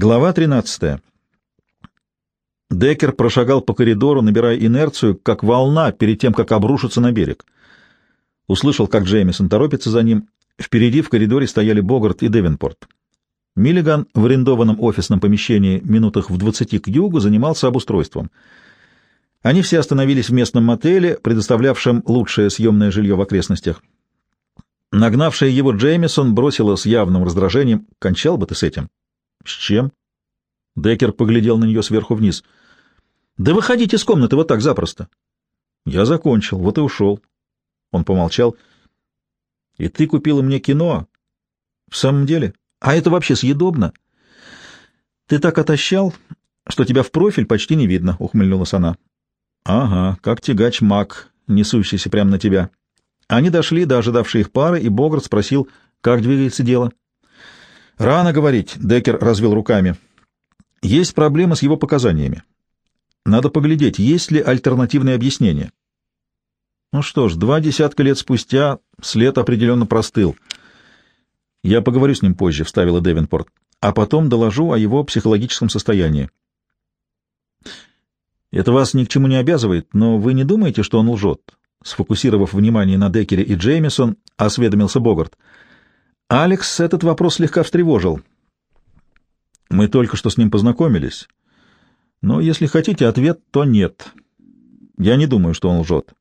Глава 13. Деккер прошагал по коридору, набирая инерцию, как волна, перед тем, как обрушиться на берег. Услышал, как Джеймисон торопится за ним. Впереди в коридоре стояли Богарт и Девенпорт. Миллиган в арендованном офисном помещении минутах в двадцати к югу занимался обустройством. Они все остановились в местном мотеле, предоставлявшем лучшее съемное жилье в окрестностях. Нагнавшая его Джеймисон бросила с явным раздражением. «Кончал бы ты с этим?» «С чем?» Деккер поглядел на нее сверху вниз. «Да выходите из комнаты вот так запросто». «Я закончил, вот и ушел». Он помолчал. «И ты купила мне кино?» «В самом деле? А это вообще съедобно?» «Ты так отощал, что тебя в профиль почти не видно», — ухмыльнулась она. «Ага, как тягач маг, несущийся прямо на тебя». Они дошли до ожидавшей их пары, и Богарт спросил, как двигается дело. «Рано говорить», — Деккер развел руками. «Есть проблема с его показаниями. Надо поглядеть, есть ли альтернативное объяснение». Ну что ж, два десятка лет спустя след определенно простыл. «Я поговорю с ним позже», — вставила Девинпорт, «а потом доложу о его психологическом состоянии». «Это вас ни к чему не обязывает, но вы не думаете, что он лжет?» Сфокусировав внимание на Деккере и Джеймисон, осведомился Богарт. Алекс этот вопрос слегка встревожил. Мы только что с ним познакомились. Но если хотите ответ, то нет. Я не думаю, что он лжет.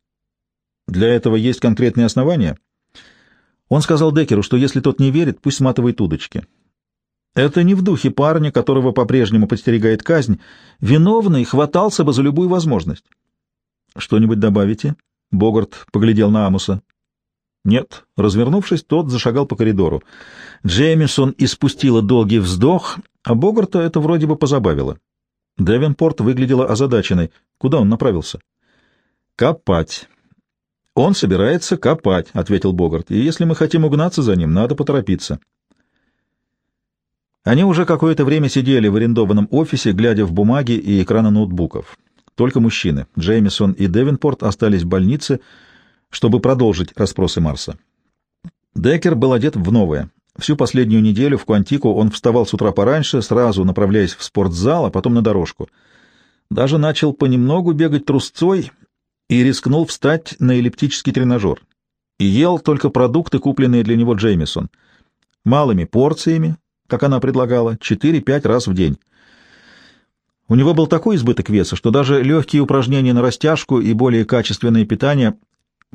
Для этого есть конкретные основания. Он сказал Деккеру, что если тот не верит, пусть сматывает удочки. Это не в духе парня, которого по-прежнему подстерегает казнь. Виновный хватался бы за любую возможность. Что-нибудь добавите? Богарт поглядел на Амуса. Нет. Развернувшись, тот зашагал по коридору. Джеймисон испустила долгий вздох, а Богарта это вроде бы позабавило. Девенпорт выглядела озадаченной. Куда он направился? «Копать». «Он собирается копать», — ответил Богарт. «И если мы хотим угнаться за ним, надо поторопиться». Они уже какое-то время сидели в арендованном офисе, глядя в бумаги и экраны ноутбуков. Только мужчины. Джеймисон и Девенпорт остались в больнице, — чтобы продолжить расспросы Марса. Деккер был одет в новое. Всю последнюю неделю в Квантику он вставал с утра пораньше, сразу направляясь в спортзал, а потом на дорожку. Даже начал понемногу бегать трусцой и рискнул встать на эллиптический тренажер. И ел только продукты, купленные для него Джеймисон. Малыми порциями, как она предлагала, 4-5 раз в день. У него был такой избыток веса, что даже легкие упражнения на растяжку и более качественное питание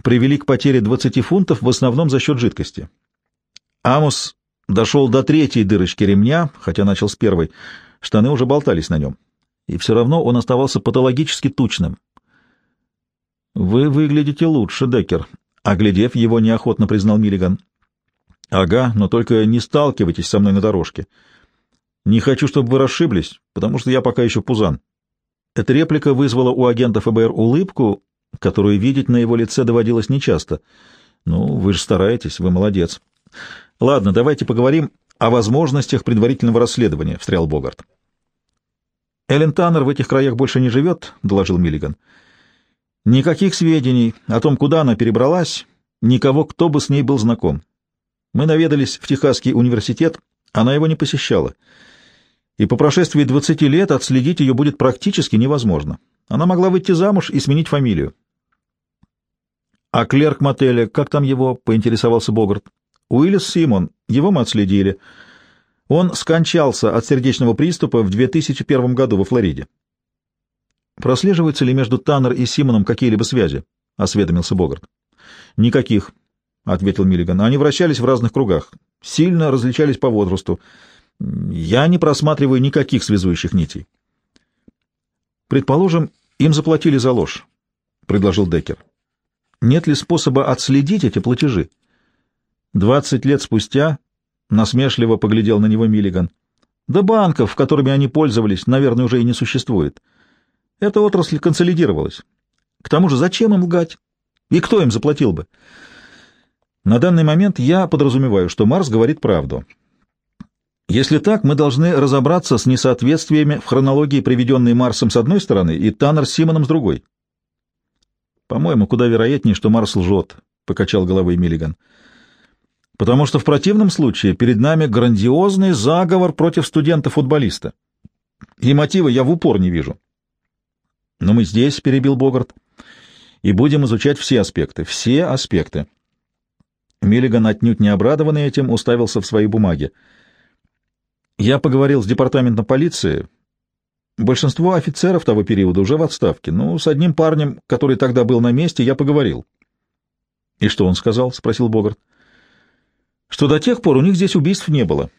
привели к потере 20 фунтов в основном за счет жидкости. Амус дошел до третьей дырочки ремня, хотя начал с первой. Штаны уже болтались на нем. И все равно он оставался патологически тучным. «Вы выглядите лучше, Деккер», — оглядев его, неохотно признал Миллиган. «Ага, но только не сталкивайтесь со мной на дорожке. Не хочу, чтобы вы расшиблись, потому что я пока еще пузан». Эта реплика вызвала у агента ФБР улыбку, которую видеть на его лице доводилось нечасто. Ну, вы же стараетесь, вы молодец. Ладно, давайте поговорим о возможностях предварительного расследования, — встрял Богарт. Эллен Таннер в этих краях больше не живет, — доложил Миллиган. Никаких сведений о том, куда она перебралась, никого, кто бы с ней был знаком. Мы наведались в Техасский университет, она его не посещала. И по прошествии двадцати лет отследить ее будет практически невозможно. Она могла выйти замуж и сменить фамилию. «А клерк мотеля, как там его?» — поинтересовался Богарт. «Уиллис Симон. Его мы отследили. Он скончался от сердечного приступа в 2001 году во Флориде». «Прослеживаются ли между Таннер и Симоном какие-либо связи?» — осведомился Богарт. «Никаких», — ответил Миллиган. «Они вращались в разных кругах, сильно различались по возрасту. Я не просматриваю никаких связующих нитей». «Предположим, им заплатили за ложь», — предложил Деккер. Нет ли способа отследить эти платежи? Двадцать лет спустя насмешливо поглядел на него Миллиган. Да банков, которыми они пользовались, наверное, уже и не существует. Эта отрасль консолидировалась. К тому же зачем им лгать? И кто им заплатил бы? На данный момент я подразумеваю, что Марс говорит правду. Если так, мы должны разобраться с несоответствиями в хронологии, приведенной Марсом с одной стороны и Таннер Симоном с другой. По-моему, куда вероятнее, что Марс лжет, — покачал головой Миллиган. потому что в противном случае перед нами грандиозный заговор против студента-футболиста. И мотива я в упор не вижу. Но мы здесь, — перебил Богарт, — и будем изучать все аспекты, все аспекты. Миллиган, отнюдь не обрадованный этим, уставился в свои бумаги. Я поговорил с департаментом полиции. Большинство офицеров того периода уже в отставке. Ну, с одним парнем, который тогда был на месте, я поговорил. — И что он сказал? — спросил Богарт. — Что до тех пор у них здесь убийств не было.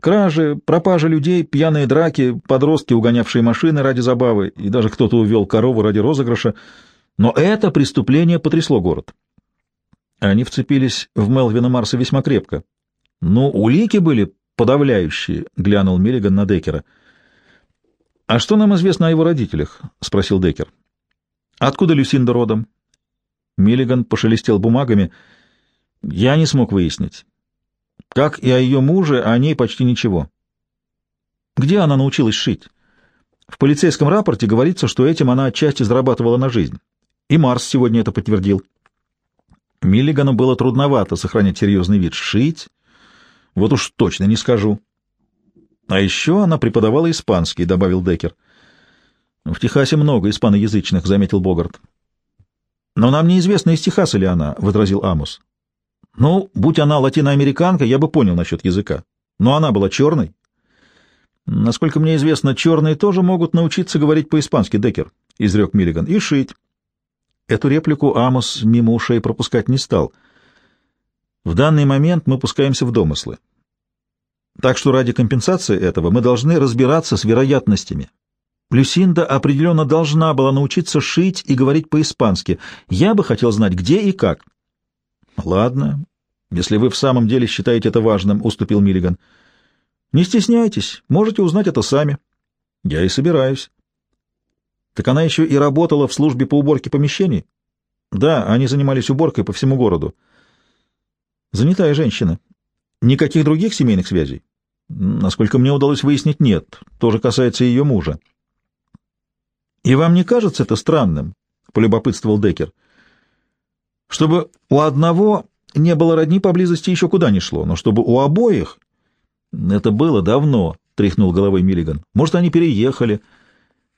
Кражи, пропажа людей, пьяные драки, подростки, угонявшие машины ради забавы, и даже кто-то увел корову ради розыгрыша. Но это преступление потрясло город. Они вцепились в Мелвина Марса весьма крепко. Но улики были подавляющие, — глянул Миллиган на Деккера. — А что нам известно о его родителях? — спросил Деккер. — Откуда Люсинда родом? Миллиган пошелестел бумагами. — Я не смог выяснить. Как и о ее муже, о ней почти ничего. Где она научилась шить? В полицейском рапорте говорится, что этим она отчасти зарабатывала на жизнь. И Марс сегодня это подтвердил. Миллигану было трудновато сохранять серьезный вид. Шить? Вот уж точно не скажу. А еще она преподавала испанский, — добавил Деккер. В Техасе много испаноязычных, — заметил Богарт. Но нам неизвестно, из Техаса ли она, — возразил Амус. Ну, будь она латиноамериканка, я бы понял насчет языка. Но она была черной. Насколько мне известно, черные тоже могут научиться говорить по-испански, Деккер, — изрек Миллиган, — и шить. Эту реплику Амос мимо ушей пропускать не стал. В данный момент мы пускаемся в домыслы. Так что ради компенсации этого мы должны разбираться с вероятностями. Люсинда определенно должна была научиться шить и говорить по-испански. Я бы хотел знать, где и как. — Ладно, если вы в самом деле считаете это важным, — уступил Миллиган. — Не стесняйтесь, можете узнать это сами. — Я и собираюсь. Так она еще и работала в службе по уборке помещений? Да, они занимались уборкой по всему городу. Занятая женщина. Никаких других семейных связей? Насколько мне удалось выяснить, нет. Тоже касается ее мужа. И вам не кажется это странным? Полюбопытствовал Деккер. Чтобы у одного не было родни поблизости еще куда ни шло, но чтобы у обоих... Это было давно, тряхнул головой Миллиган. Может, они переехали...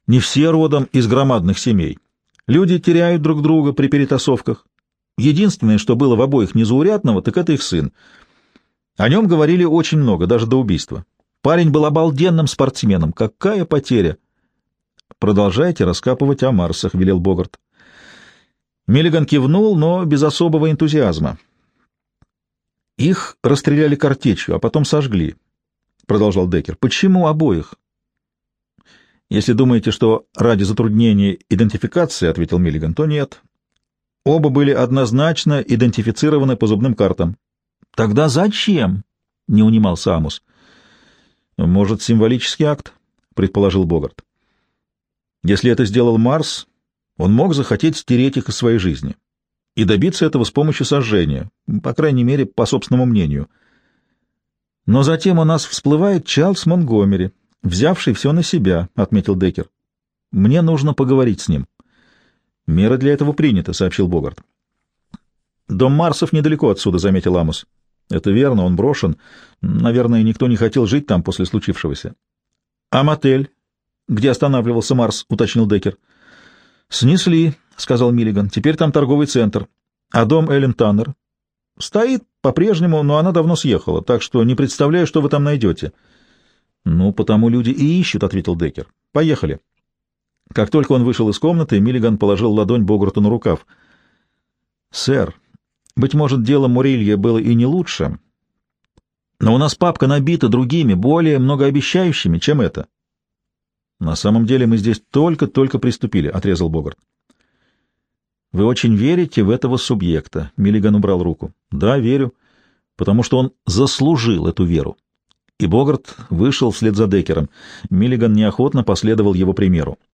Не все родом из громадных семей. Люди теряют друг друга при перетасовках. Единственное, что было в обоих незаурядного, так это их сын. О нем говорили очень много, даже до убийства. Парень был обалденным спортсменом. Какая потеря! Продолжайте раскапывать о Марсах, — велел Богарт. Миллиган кивнул, но без особого энтузиазма. Их расстреляли картечью, а потом сожгли, — продолжал Деккер. Почему обоих? Если думаете, что ради затруднения идентификации, — ответил Миллиган, — то нет. Оба были однозначно идентифицированы по зубным картам. — Тогда зачем? — не унимался Амус. — Может, символический акт? — предположил Богарт. — Если это сделал Марс, он мог захотеть стереть их из своей жизни и добиться этого с помощью сожжения, по крайней мере, по собственному мнению. Но затем у нас всплывает Чарльз Монгомери, взявший все на себя, — отметил Деккер. — Мне нужно поговорить с ним. — Мера для этого принята, — сообщил Богарт. — Дом Марсов недалеко отсюда, — заметил Амус. — Это верно, он брошен. Наверное, никто не хотел жить там после случившегося. — А мотель? Где останавливался Марс? — уточнил Деккер. — Снесли, — сказал Миллиган. — Теперь там торговый центр. А дом Эллен Таннер? — Стоит по-прежнему, но она давно съехала, так что не представляю, что вы там найдете. — «Ну, потому люди и ищут», — ответил Деккер. «Поехали». Как только он вышел из комнаты, Миллиган положил ладонь Богарту на рукав. «Сэр, быть может, дело Мурилья было и не лучше, но у нас папка набита другими, более многообещающими, чем это». «На самом деле мы здесь только-только приступили», — отрезал Богарт. «Вы очень верите в этого субъекта?» — Миллиган убрал руку. «Да, верю, потому что он заслужил эту веру» и Богарт вышел вслед за Деккером. Миллиган неохотно последовал его примеру.